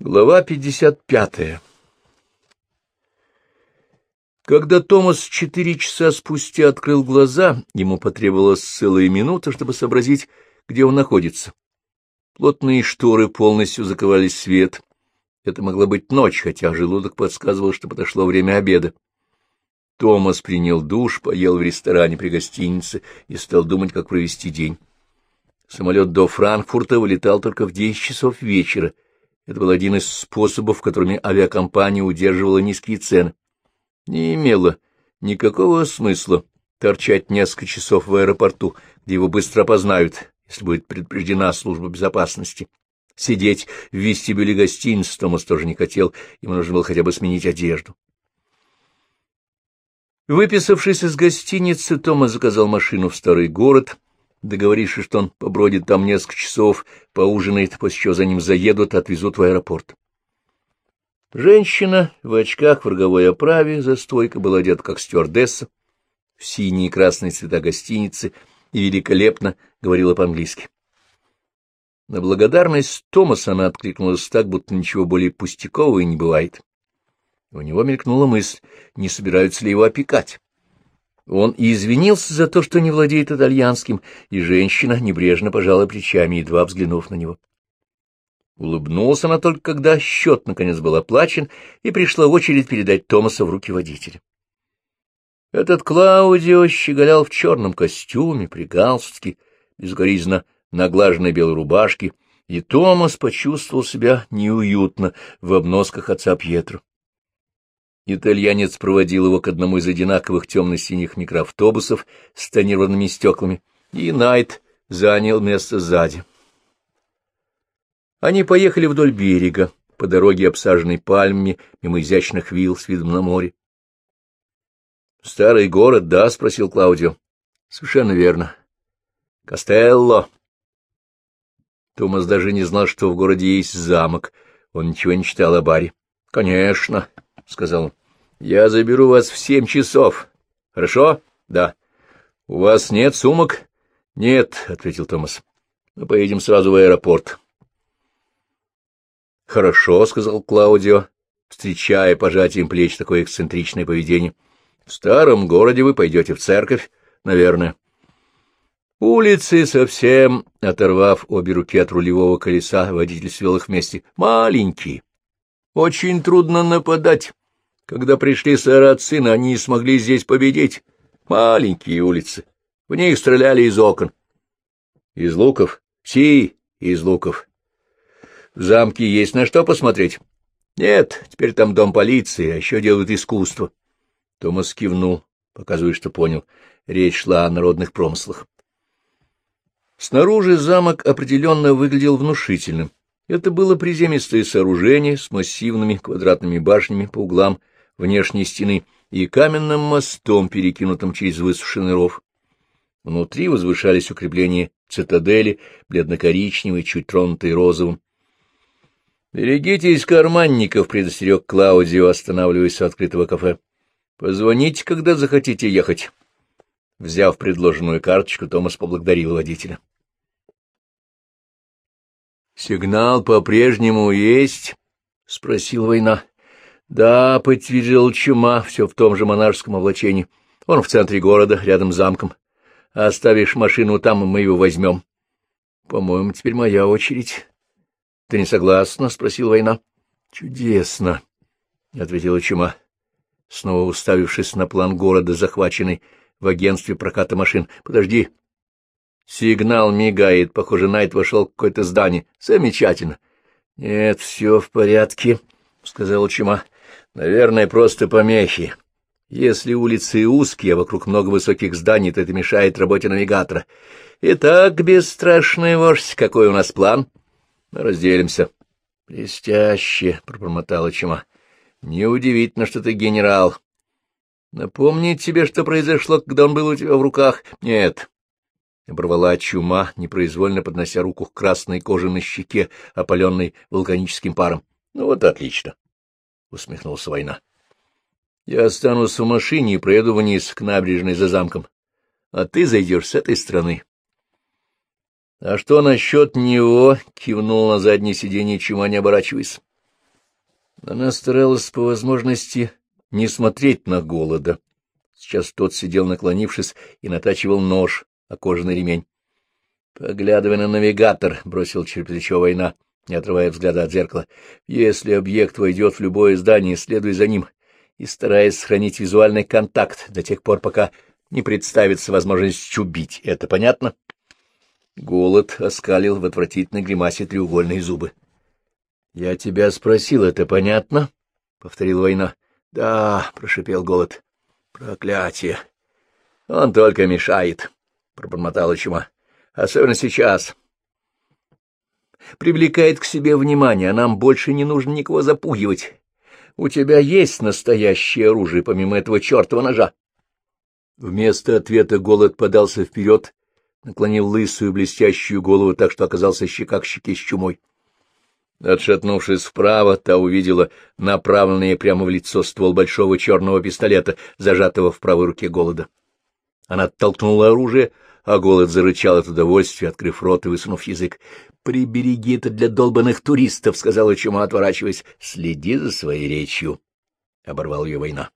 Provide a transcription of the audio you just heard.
Глава 55 Когда Томас четыре часа спустя открыл глаза, ему потребовалась целая минута, чтобы сообразить, где он находится. Плотные шторы полностью заковали свет. Это могла быть ночь, хотя желудок подсказывал, что подошло время обеда. Томас принял душ, поел в ресторане при гостинице и стал думать, как провести день. Самолет до Франкфурта вылетал только в десять часов вечера — это был один из способов, которыми авиакомпания удерживала низкие цены. Не имело никакого смысла торчать несколько часов в аэропорту, где его быстро опознают, если будет предупреждена служба безопасности. Сидеть в вестибюле гостиницы Томас тоже не хотел, ему нужно было хотя бы сменить одежду. Выписавшись из гостиницы, Томас заказал машину в старый город — договорившись, что он побродит там несколько часов, поужинает, после чего за ним заедут и отвезут в аэропорт. Женщина в очках в роговой оправе за стойкой была одета как стюардесса, в синие и красные цвета гостиницы и великолепно говорила по-английски. На благодарность Томаса она откликнулась так, будто ничего более пустякового и не бывает. У него мелькнула мысль, не собираются ли его опекать. Он извинился за то, что не владеет итальянским, и женщина небрежно пожала плечами, едва взглянув на него. Улыбнулась она только, когда счет наконец был оплачен, и пришла очередь передать Томаса в руки водителя. Этот Клаудио щеголял в черном костюме, при галстуке, безгоризненно наглаженной белой рубашке, и Томас почувствовал себя неуютно в обносках отца Пьетро. Итальянец проводил его к одному из одинаковых темно-синих микроавтобусов с тонированными стеклами, и Найт занял место сзади. Они поехали вдоль берега, по дороге, обсаженной пальмами, мимо изящных вилл с видом на море. — Старый город, да? — спросил Клаудио. — Совершенно верно. — Костелло. Томас даже не знал, что в городе есть замок. Он ничего не читал о баре. — Конечно, — сказал он. Я заберу вас в семь часов. Хорошо? Да. У вас нет сумок? Нет, — ответил Томас. Мы поедем сразу в аэропорт. Хорошо, — сказал Клаудио, встречая пожатием плеч такое эксцентричное поведение. В старом городе вы пойдете в церковь, наверное. Улицы совсем, оторвав обе руки от рулевого колеса, водитель свел их вместе, маленькие. Очень трудно нападать. Когда пришли сарацины, они не смогли здесь победить. Маленькие улицы. В них стреляли из окон. Из луков? Си, из луков. В замке есть на что посмотреть? Нет, теперь там дом полиции, а еще делают искусство. Томас кивнул, показывая, что понял. Речь шла о народных промыслах. Снаружи замок определенно выглядел внушительным. Это было приземистое сооружение с массивными квадратными башнями по углам внешней стены и каменным мостом, перекинутым через высушенный ров. Внутри возвышались укрепления цитадели, бледно-коричневые, чуть тронутые розовым. — Берегитесь карманников, — предостерег Клаудио, останавливаясь у открытого кафе. — Позвоните, когда захотите ехать. Взяв предложенную карточку, Томас поблагодарил водителя. — Сигнал по-прежнему есть? — спросил Война. — Да, — подтвердил чума, все в том же монашеском облачении. Он в центре города, рядом с замком. Оставишь машину там, и мы его возьмем. — По-моему, теперь моя очередь. — Ты не согласна? — спросил Война. — Чудесно, — ответила чума, снова уставившись на план города, захваченный в агентстве проката машин. — Подожди. Сигнал мигает. Похоже, Найт вошел в какое-то здание. Замечательно. — Нет, все в порядке, — сказала чума. Наверное, просто помехи. Если улицы узкие, а вокруг много высоких зданий, то это мешает работе навигатора. Итак, бесстрашный вождь, какой у нас план? Мы разделимся. — Блестяще, — пробормотала Чума. — Неудивительно, что ты генерал. Напомнить тебе, что произошло, когда он был у тебя в руках? Нет. Оборвала Чума, непроизвольно поднося руку к красной кожаной щеке, опаленной вулканическим паром. Ну вот отлично. — усмехнулся Война. — Я останусь в машине и проеду вниз к набережной за замком, а ты зайдешь с этой стороны. — А что насчет него? — кивнул на заднее сиденье, чума не оборачиваясь. Она старалась по возможности не смотреть на голода. Сейчас тот сидел наклонившись и натачивал нож о кожаный ремень. — Поглядывай на навигатор, — бросил через плечо война, не отрывая взгляда от зеркала. — Если объект войдет в любое здание, следуй за ним и стараясь сохранить визуальный контакт до тех пор, пока не представится возможность чубить. Это понятно? Голод оскалил в отвратительной гримасе треугольные зубы. — Я тебя спросил, это понятно? — повторил война. — Да, — прошипел голод. — Проклятие! Он только мешает, — пробормотала чума. — Особенно сейчас. Привлекает к себе внимание, а нам больше не нужно никого запугивать. У тебя есть настоящее оружие, помимо этого чертова ножа. Вместо ответа голод подался вперед, наклонил лысую блестящую голову так, что оказался щека к щеке с чумой. Отшатнувшись вправо, та увидела направленный прямо в лицо ствол большого черного пистолета, зажатого в правой руке голода. Она оттолкнула оружие, а голод зарычал от удовольствия, открыв рот и высунув язык. — Прибереги это для долбанных туристов, — сказала чума, отворачиваясь. — Следи за своей речью, — оборвал ее война.